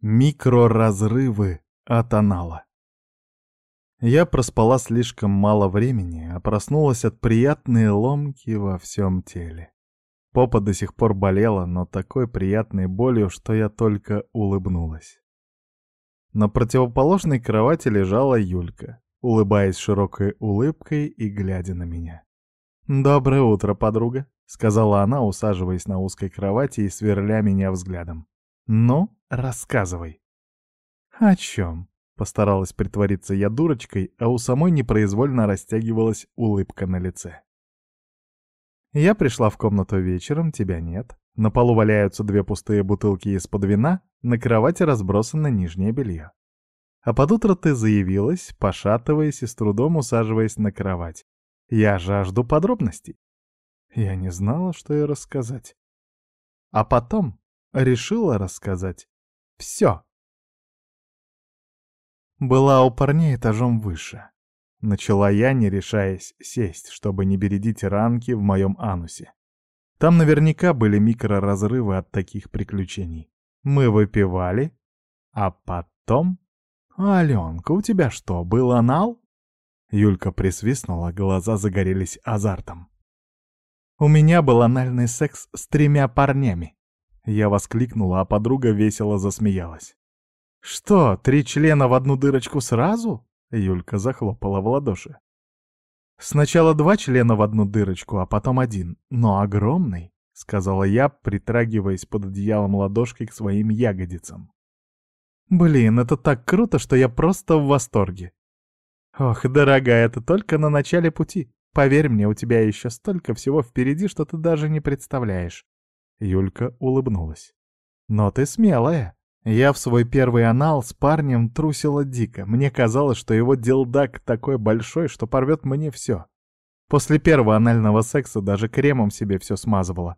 Микроразрывы от анала. Я проспала слишком мало времени, а проснулась от приятной ломки во всем теле. Попа до сих пор болела, но такой приятной болью, что я только улыбнулась. На противоположной кровати лежала Юлька, улыбаясь широкой улыбкой и глядя на меня. «Доброе утро, подруга», — сказала она, усаживаясь на узкой кровати и сверля меня взглядом. «Ну, рассказывай». «О чем?» — постаралась притвориться я дурочкой, а у самой непроизвольно растягивалась улыбка на лице. Я пришла в комнату вечером, тебя нет. На полу валяются две пустые бутылки из-под вина, на кровати разбросано нижнее белье. А под утро ты заявилась, пошатываясь и с трудом усаживаясь на кровать. Я жажду подробностей. Я не знала, что ей рассказать. А потом решила рассказать все. Была у парней этажом выше. Начала я, не решаясь сесть, чтобы не бередить ранки в моем анусе. Там наверняка были микроразрывы от таких приключений. Мы выпивали, а потом... «Аленка, у тебя что, был анал?» Юлька присвистнула, глаза загорелись азартом. «У меня был анальный секс с тремя парнями. Я воскликнула, а подруга весело засмеялась. «Что, три члена в одну дырочку сразу?» Юлька захлопала в ладоши. «Сначала два члена в одну дырочку, а потом один, но огромный», — сказала я, притрагиваясь под одеялом ладошкой к своим ягодицам. «Блин, это так круто, что я просто в восторге!» «Ох, дорогая, это только на начале пути. Поверь мне, у тебя еще столько всего впереди, что ты даже не представляешь. Юлька улыбнулась. «Но ты смелая. Я в свой первый анал с парнем трусила дико. Мне казалось, что его делдак такой большой, что порвет мне все. После первого анального секса даже кремом себе все смазывала.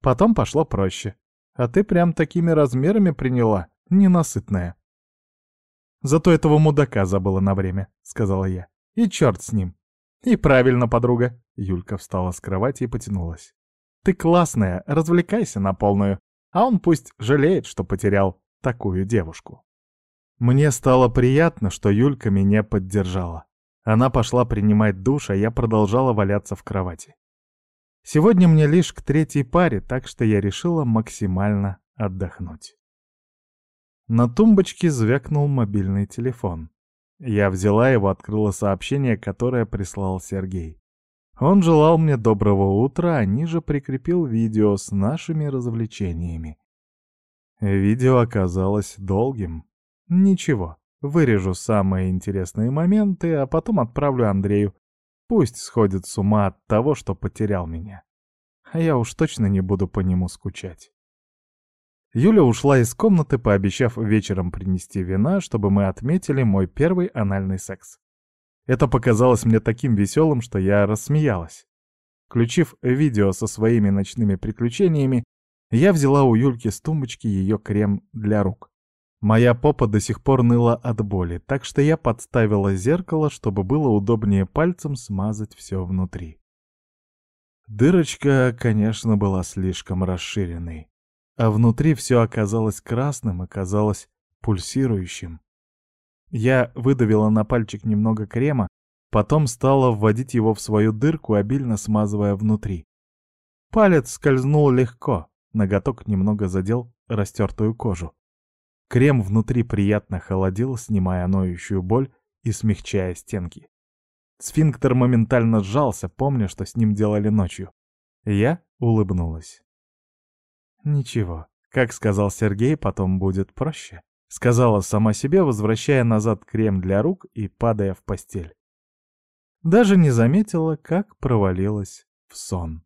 Потом пошло проще. А ты прям такими размерами приняла, ненасытная. Зато этого мудака забыла на время, сказала я. И черт с ним. И правильно, подруга. Юлька встала с кровати и потянулась. Ты классная, развлекайся на полную. А он пусть жалеет, что потерял такую девушку. Мне стало приятно, что Юлька меня поддержала. Она пошла принимать душ, а я продолжала валяться в кровати. Сегодня мне лишь к третьей паре, так что я решила максимально отдохнуть. На тумбочке звякнул мобильный телефон. Я взяла его, открыла сообщение, которое прислал Сергей. Он желал мне доброго утра, а ниже прикрепил видео с нашими развлечениями. Видео оказалось долгим. Ничего, вырежу самые интересные моменты, а потом отправлю Андрею. Пусть сходит с ума от того, что потерял меня. А я уж точно не буду по нему скучать. Юля ушла из комнаты, пообещав вечером принести вина, чтобы мы отметили мой первый анальный секс. Это показалось мне таким веселым, что я рассмеялась. Включив видео со своими ночными приключениями, я взяла у Юльки с тумбочки ее крем для рук. Моя попа до сих пор ныла от боли, так что я подставила зеркало, чтобы было удобнее пальцем смазать все внутри. Дырочка, конечно, была слишком расширенной, а внутри все оказалось красным и казалось пульсирующим. Я выдавила на пальчик немного крема, потом стала вводить его в свою дырку, обильно смазывая внутри. Палец скользнул легко, ноготок немного задел растертую кожу. Крем внутри приятно холодил, снимая ноющую боль и смягчая стенки. Сфинктер моментально сжался, помня, что с ним делали ночью. Я улыбнулась. «Ничего, как сказал Сергей, потом будет проще». Сказала сама себе, возвращая назад крем для рук и падая в постель. Даже не заметила, как провалилась в сон.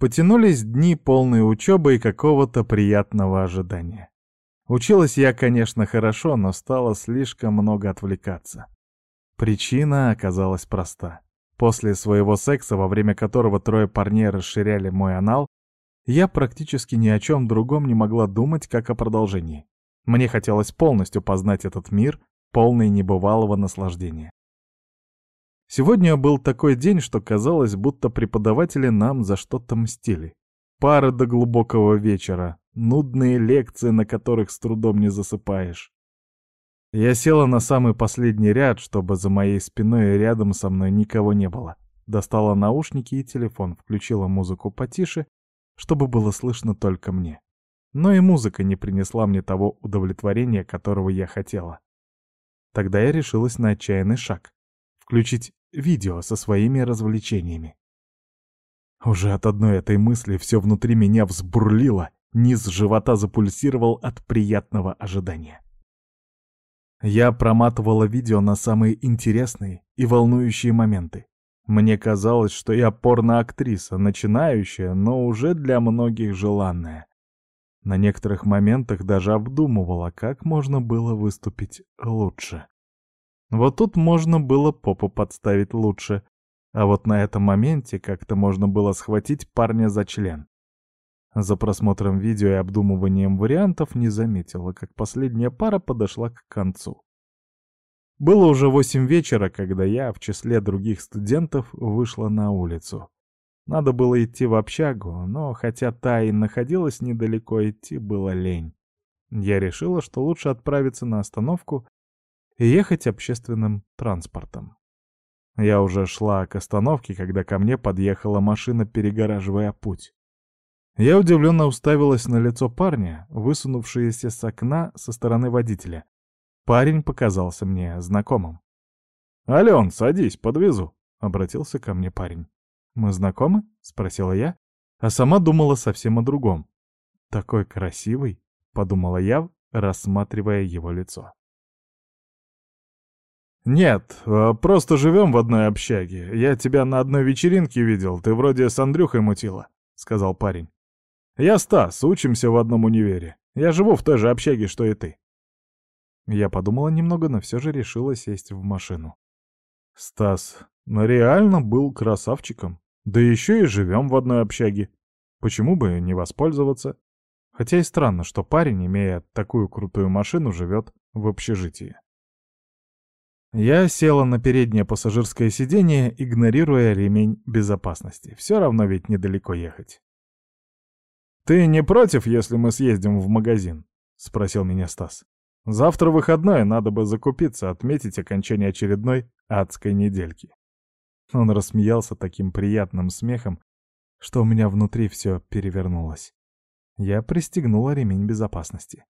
Потянулись дни полной учебы и какого-то приятного ожидания. Училась я, конечно, хорошо, но стало слишком много отвлекаться. Причина оказалась проста. После своего секса, во время которого трое парней расширяли мой анал, я практически ни о чем другом не могла думать, как о продолжении. Мне хотелось полностью познать этот мир, полный небывалого наслаждения. Сегодня был такой день, что казалось, будто преподаватели нам за что-то мстили. пары до глубокого вечера, нудные лекции, на которых с трудом не засыпаешь. Я села на самый последний ряд, чтобы за моей спиной и рядом со мной никого не было. Достала наушники и телефон, включила музыку потише, чтобы было слышно только мне. Но и музыка не принесла мне того удовлетворения, которого я хотела. Тогда я решилась на отчаянный шаг — включить видео со своими развлечениями. Уже от одной этой мысли все внутри меня взбурлило, низ живота запульсировал от приятного ожидания. Я проматывала видео на самые интересные и волнующие моменты. Мне казалось, что я порноактриса, начинающая, но уже для многих желанная. На некоторых моментах даже обдумывала, как можно было выступить лучше. Вот тут можно было попу подставить лучше, а вот на этом моменте как-то можно было схватить парня за член. За просмотром видео и обдумыванием вариантов не заметила, как последняя пара подошла к концу. Было уже восемь вечера, когда я, в числе других студентов, вышла на улицу. Надо было идти в общагу, но хотя та и находилась недалеко, идти было лень. Я решила, что лучше отправиться на остановку и ехать общественным транспортом. Я уже шла к остановке, когда ко мне подъехала машина, перегораживая путь. Я удивленно уставилась на лицо парня, высунувшееся с окна со стороны водителя. Парень показался мне знакомым. «Ален, садись, подвезу», — обратился ко мне парень. «Мы знакомы?» — спросила я, а сама думала совсем о другом. «Такой красивый», — подумала я, рассматривая его лицо. «Нет, э, просто живем в одной общаге. Я тебя на одной вечеринке видел, ты вроде с Андрюхой мутила», — сказал парень. «Я Стас, учимся в одном универе. Я живу в той же общаге, что и ты». Я подумала немного, но все же решила сесть в машину. Стас реально был красавчиком. Да еще и живем в одной общаге. Почему бы не воспользоваться? Хотя и странно, что парень, имея такую крутую машину, живет в общежитии. Я села на переднее пассажирское сиденье, игнорируя ремень безопасности. Все равно ведь недалеко ехать. «Ты не против, если мы съездим в магазин?» — спросил меня Стас. «Завтра выходной, надо бы закупиться, отметить окончание очередной адской недельки». Он рассмеялся таким приятным смехом, что у меня внутри все перевернулось. Я пристегнула ремень безопасности.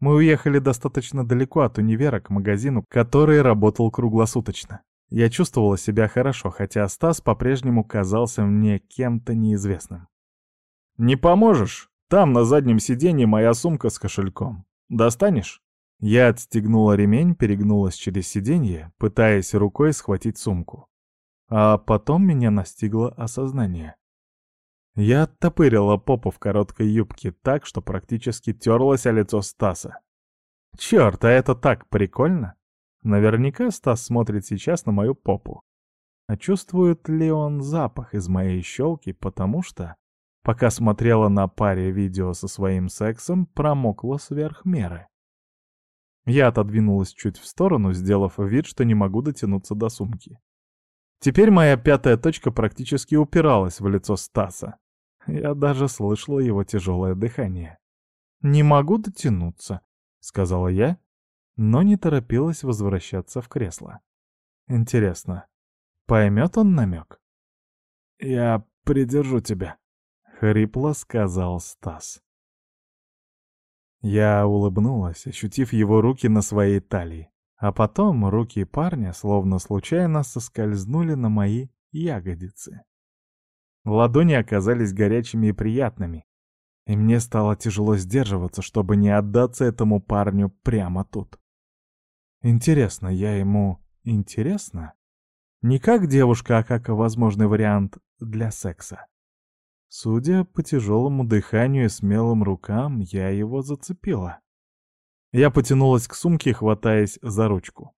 Мы уехали достаточно далеко от универа к магазину, который работал круглосуточно. Я чувствовала себя хорошо, хотя Стас по-прежнему казался мне кем-то неизвестным. «Не поможешь? Там на заднем сиденье моя сумка с кошельком. Достанешь?» Я отстегнула ремень, перегнулась через сиденье, пытаясь рукой схватить сумку. А потом меня настигло осознание. Я оттопырила попу в короткой юбке так, что практически терлось о лицо Стаса. Черт, а это так прикольно! Наверняка Стас смотрит сейчас на мою попу. А чувствует ли он запах из моей щелки, потому что, пока смотрела на паре видео со своим сексом, промокла сверх меры. Я отодвинулась чуть в сторону, сделав вид, что не могу дотянуться до сумки. Теперь моя пятая точка практически упиралась в лицо Стаса. Я даже слышала его тяжелое дыхание. «Не могу дотянуться», — сказала я, но не торопилась возвращаться в кресло. Интересно, поймет он намек? «Я придержу тебя», — хрипло сказал Стас. Я улыбнулась, ощутив его руки на своей талии. А потом руки парня словно случайно соскользнули на мои ягодицы. Ладони оказались горячими и приятными, и мне стало тяжело сдерживаться, чтобы не отдаться этому парню прямо тут. Интересно, я ему интересна? Не как девушка, а как возможный вариант для секса. Судя по тяжелому дыханию и смелым рукам, я его зацепила. Я потянулась к сумке, хватаясь за ручку.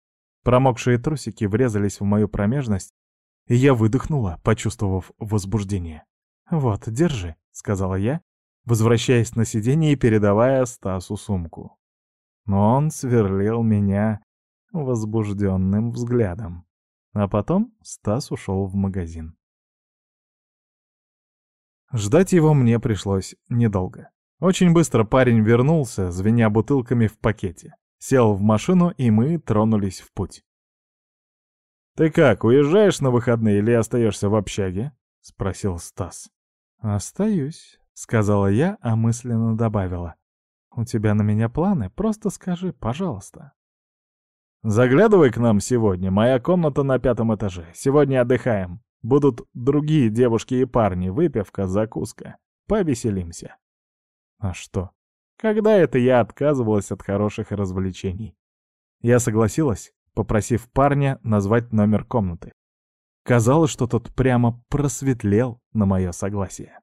Промокшие трусики врезались в мою промежность, и я выдохнула, почувствовав возбуждение. «Вот, держи», — сказала я, возвращаясь на сиденье и передавая Стасу сумку. Но он сверлил меня возбужденным взглядом. А потом Стас ушел в магазин. Ждать его мне пришлось недолго. Очень быстро парень вернулся, звеня бутылками в пакете. Сел в машину, и мы тронулись в путь. «Ты как, уезжаешь на выходные или остаешься в общаге?» — спросил Стас. «Остаюсь», — сказала я, а мысленно добавила. «У тебя на меня планы? Просто скажи, пожалуйста». «Заглядывай к нам сегодня. Моя комната на пятом этаже. Сегодня отдыхаем. Будут другие девушки и парни, выпивка, закуска. Повеселимся». «А что? Когда это я отказывалась от хороших развлечений?» Я согласилась, попросив парня назвать номер комнаты. Казалось, что тот прямо просветлел на мое согласие.